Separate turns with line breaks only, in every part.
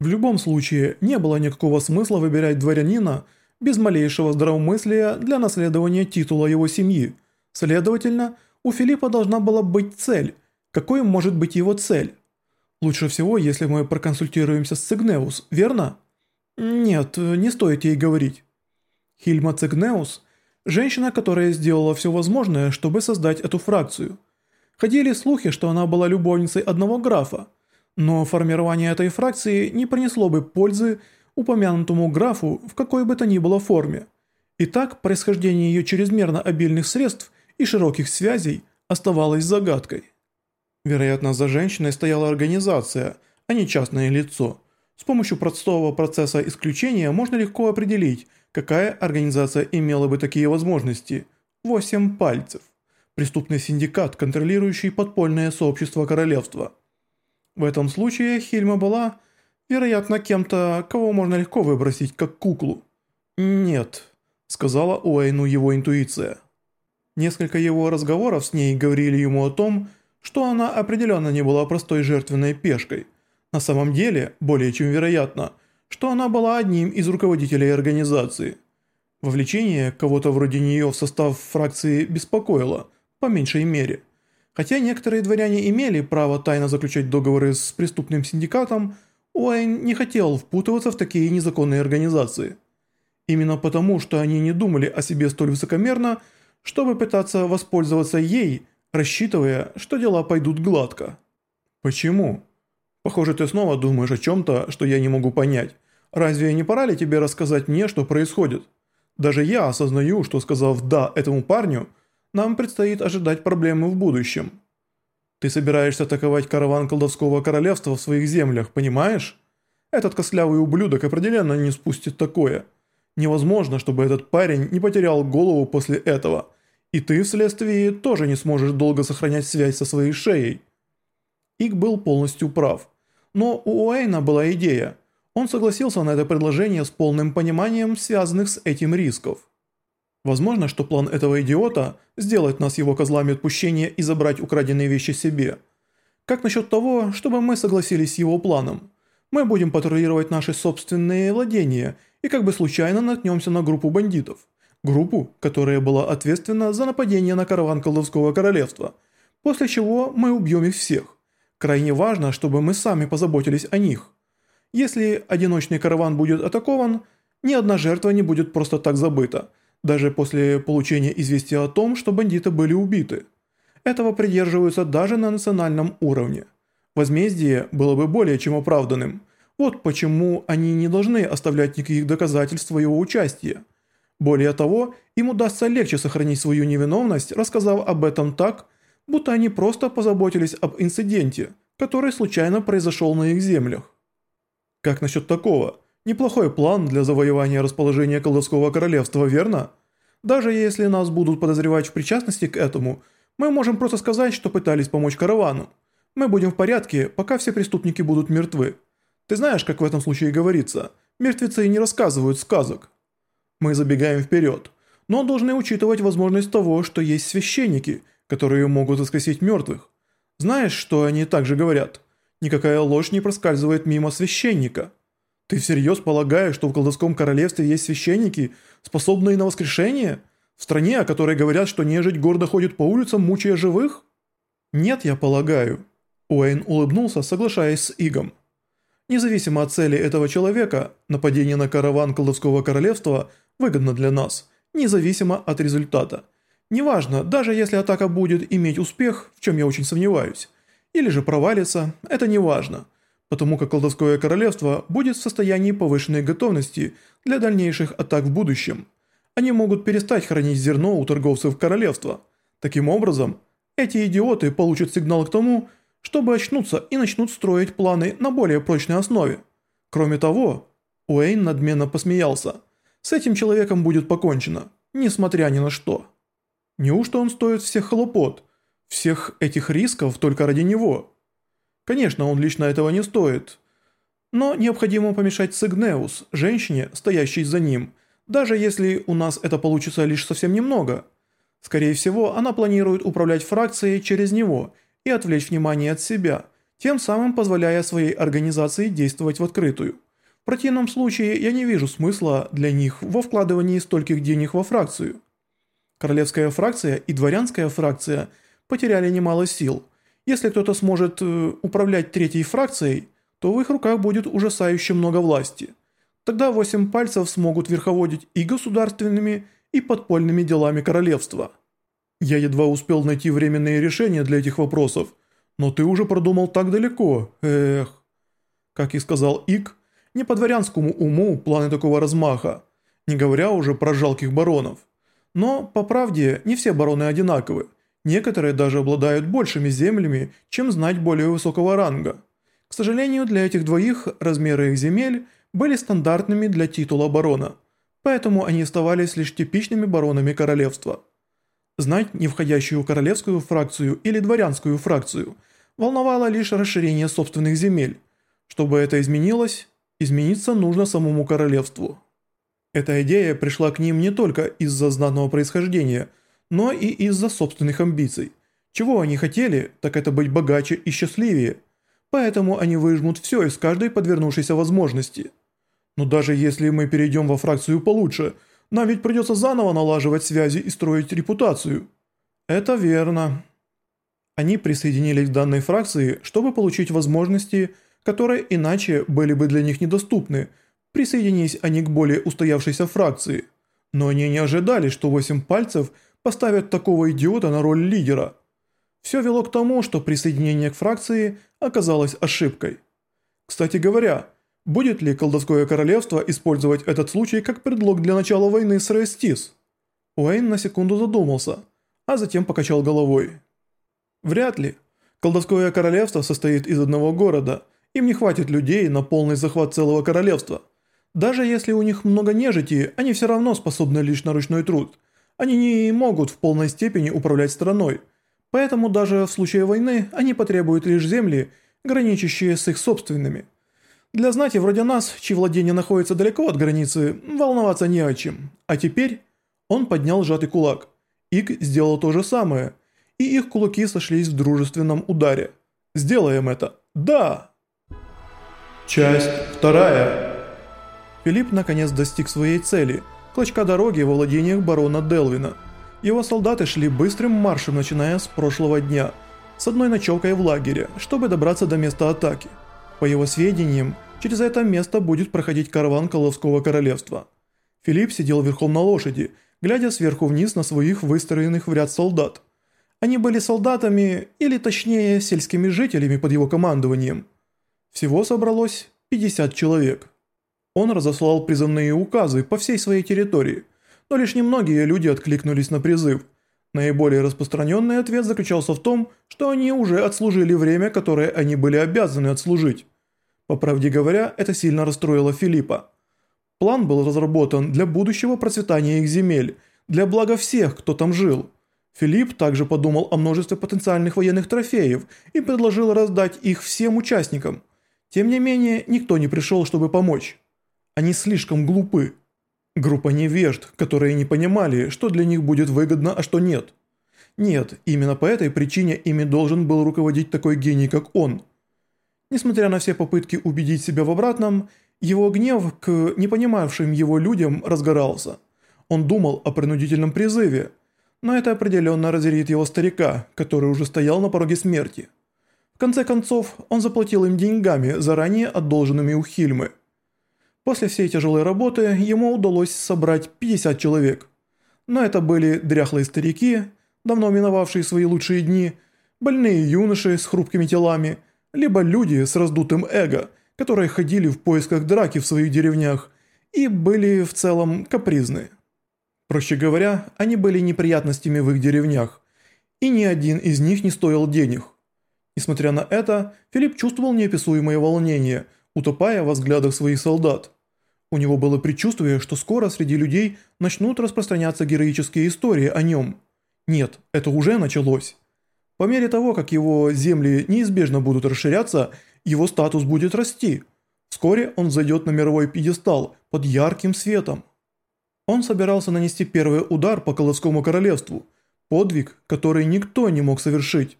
В любом случае, не было никакого смысла выбирать дворянина без малейшего здравомыслия для наследования титула его семьи. Следовательно, у Филиппа должна была быть цель. Какой может быть его цель? Лучше всего, если мы проконсультируемся с Цигнеус, верно? Нет, не стоит ей говорить. Хильма Цигнеус – женщина, которая сделала все возможное, чтобы создать эту фракцию. Ходили слухи, что она была любовницей одного графа, но формирование этой фракции не принесло бы пользы упомянутому графу в какой бы то ни было форме. Итак, происхождение ее чрезмерно обильных средств и широких связей оставалось загадкой. Вероятно, за женщиной стояла организация, а не частное лицо. С помощью простого процесса исключения можно легко определить, какая организация имела бы такие возможности. Восемь пальцев. Преступный синдикат, контролирующий подпольное сообщество королевства – в этом случае Хильма была, вероятно, кем-то, кого можно легко выбросить, как куклу. «Нет», — сказала Уэйну его интуиция. Несколько его разговоров с ней говорили ему о том, что она определенно не была простой жертвенной пешкой. На самом деле, более чем вероятно, что она была одним из руководителей организации. Вовлечение кого-то вроде нее в состав фракции беспокоило, по меньшей мере. Хотя некоторые дворяне имели право тайно заключать договоры с преступным синдикатом, Уэйн не хотел впутываться в такие незаконные организации. Именно потому, что они не думали о себе столь высокомерно, чтобы пытаться воспользоваться ей, рассчитывая, что дела пойдут гладко. «Почему?» «Похоже, ты снова думаешь о чем-то, что я не могу понять. Разве не пора ли тебе рассказать мне, что происходит? Даже я осознаю, что сказав «да» этому парню – нам предстоит ожидать проблемы в будущем. Ты собираешься атаковать караван колдовского королевства в своих землях, понимаешь? Этот костлявый ублюдок определенно не спустит такое. Невозможно, чтобы этот парень не потерял голову после этого. И ты вследствие тоже не сможешь долго сохранять связь со своей шеей. Ик был полностью прав. Но у Уэйна была идея. Он согласился на это предложение с полным пониманием связанных с этим рисков. Возможно, что план этого идиота – сделать нас его козлами отпущения и забрать украденные вещи себе. Как насчет того, чтобы мы согласились с его планом? Мы будем патрулировать наши собственные владения и как бы случайно наткнемся на группу бандитов. Группу, которая была ответственна за нападение на караван колдовского королевства. После чего мы убьем их всех. Крайне важно, чтобы мы сами позаботились о них. Если одиночный караван будет атакован, ни одна жертва не будет просто так забыта – даже после получения известия о том, что бандиты были убиты. Этого придерживаются даже на национальном уровне. Возмездие было бы более чем оправданным. Вот почему они не должны оставлять никаких доказательств своего участия. Более того, им удастся легче сохранить свою невиновность, рассказав об этом так, будто они просто позаботились об инциденте, который случайно произошел на их землях. Как насчет такого? Неплохой план для завоевания расположения колдовского королевства, верно? Даже если нас будут подозревать в причастности к этому, мы можем просто сказать, что пытались помочь каравану. Мы будем в порядке, пока все преступники будут мертвы. Ты знаешь, как в этом случае говорится, мертвецы не рассказывают сказок. Мы забегаем вперед, но должны учитывать возможность того, что есть священники, которые могут воскресить мертвых. Знаешь, что они также говорят? Никакая ложь не проскальзывает мимо священника. Ты всерьез полагаешь, что в колдовском королевстве есть священники, способные на воскрешение? В стране, о которой говорят, что нежить гордо ходит по улицам, мучая живых? Нет, я полагаю. Уэйн улыбнулся, соглашаясь с Игом. Независимо от цели этого человека, нападение на караван колдовского королевства выгодно для нас, независимо от результата. Неважно, даже если атака будет иметь успех, в чем я очень сомневаюсь, или же провалится, это неважно. важно потому как колдовское королевство будет в состоянии повышенной готовности для дальнейших атак в будущем. Они могут перестать хранить зерно у торговцев королевства. Таким образом, эти идиоты получат сигнал к тому, чтобы очнуться и начнут строить планы на более прочной основе. Кроме того, Уэйн надменно посмеялся. С этим человеком будет покончено, несмотря ни на что. Неужто он стоит всех хлопот, всех этих рисков только ради него? Конечно, он лично этого не стоит. Но необходимо помешать Сигнеус, женщине, стоящей за ним, даже если у нас это получится лишь совсем немного. Скорее всего, она планирует управлять фракцией через него и отвлечь внимание от себя, тем самым позволяя своей организации действовать в открытую. В противном случае я не вижу смысла для них во вкладывании стольких денег во фракцию. Королевская фракция и дворянская фракция потеряли немало сил. Если кто-то сможет э, управлять третьей фракцией, то в их руках будет ужасающе много власти. Тогда восемь пальцев смогут верховодить и государственными, и подпольными делами королевства. Я едва успел найти временные решения для этих вопросов, но ты уже продумал так далеко, эх. Как и сказал Ик, не по дворянскому уму планы такого размаха, не говоря уже про жалких баронов. Но, по правде, не все бароны одинаковы. Некоторые даже обладают большими землями, чем знать более высокого ранга. К сожалению, для этих двоих размеры их земель были стандартными для титула барона, поэтому они оставались лишь типичными баронами королевства. Знать не входящую в королевскую фракцию или дворянскую фракцию волновало лишь расширение собственных земель. Чтобы это изменилось, измениться нужно самому королевству. Эта идея пришла к ним не только из-за знатного происхождения, но и из-за собственных амбиций. Чего они хотели, так это быть богаче и счастливее. Поэтому они выжмут все из каждой подвернувшейся возможности. Но даже если мы перейдем во фракцию получше, нам ведь придется заново налаживать связи и строить репутацию. Это верно. Они присоединились к данной фракции, чтобы получить возможности, которые иначе были бы для них недоступны – Присоединись они к более устоявшейся фракции. Но они не ожидали, что восемь пальцев поставят такого идиота на роль лидера. Все вело к тому, что присоединение к фракции оказалось ошибкой. Кстати говоря, будет ли колдовское королевство использовать этот случай как предлог для начала войны с Рестис? Уэйн на секунду задумался, а затем покачал головой. Вряд ли. Колдовское королевство состоит из одного города, им не хватит людей на полный захват целого королевства – даже если у них много нежити, они все равно способны лишь на ручной труд. Они не могут в полной степени управлять страной. Поэтому даже в случае войны они потребуют лишь земли, граничащие с их собственными. Для знати вроде нас, чьи владения находятся далеко от границы, волноваться не о чем. А теперь он поднял сжатый кулак. Ик сделал то же самое, и их кулаки сошлись в дружественном ударе. «Сделаем это!» «Да!»
Часть вторая.
Филипп наконец достиг своей цели – клочка дороги во владениях барона Делвина. Его солдаты шли быстрым маршем, начиная с прошлого дня, с одной ночевкой в лагере, чтобы добраться до места атаки. По его сведениям, через это место будет проходить караван Коловского королевства. Филипп сидел верхом на лошади, глядя сверху вниз на своих выстроенных в ряд солдат. Они были солдатами, или точнее сельскими жителями под его командованием. Всего собралось 50 человек. Он разослал призывные указы по всей своей территории, но лишь немногие люди откликнулись на призыв. Наиболее распространенный ответ заключался в том, что они уже отслужили время, которое они были обязаны отслужить. По правде говоря, это сильно расстроило Филиппа. План был разработан для будущего процветания их земель, для блага всех, кто там жил. Филипп также подумал о множестве потенциальных военных трофеев и предложил раздать их всем участникам. Тем не менее, никто не пришел, чтобы помочь. Они слишком глупы. Группа невежд, которые не понимали, что для них будет выгодно, а что нет. Нет, именно по этой причине ими должен был руководить такой гений, как он. Несмотря на все попытки убедить себя в обратном, его гнев к непонимавшим его людям разгорался. Он думал о принудительном призыве, но это определенно разъярит его старика, который уже стоял на пороге смерти. В конце концов, он заплатил им деньгами, заранее одолженными у Хильмы. После всей тяжелой работы ему удалось собрать 50 человек. Но это были дряхлые старики, давно миновавшие свои лучшие дни, больные юноши с хрупкими телами, либо люди с раздутым эго, которые ходили в поисках драки в своих деревнях и были в целом капризны. Проще говоря, они были неприятностями в их деревнях, и ни один из них не стоил денег. Несмотря на это, Филипп чувствовал неописуемое волнение, утопая во взглядах своих солдат. У него было предчувствие, что скоро среди людей начнут распространяться героические истории о нем. Нет, это уже началось. По мере того, как его земли неизбежно будут расширяться, его статус будет расти. Вскоре он зайдет на мировой пьедестал под ярким светом. Он собирался нанести первый удар по Колосскому королевству, подвиг, который никто не мог совершить.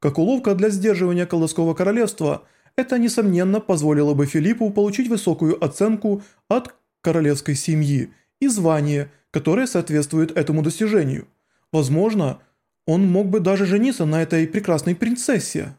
Как уловка для сдерживания колдовского королевства, это, несомненно, позволило бы Филиппу получить высокую оценку от королевской семьи и звание, которое соответствует этому достижению. Возможно, он мог бы даже жениться на этой прекрасной принцессе.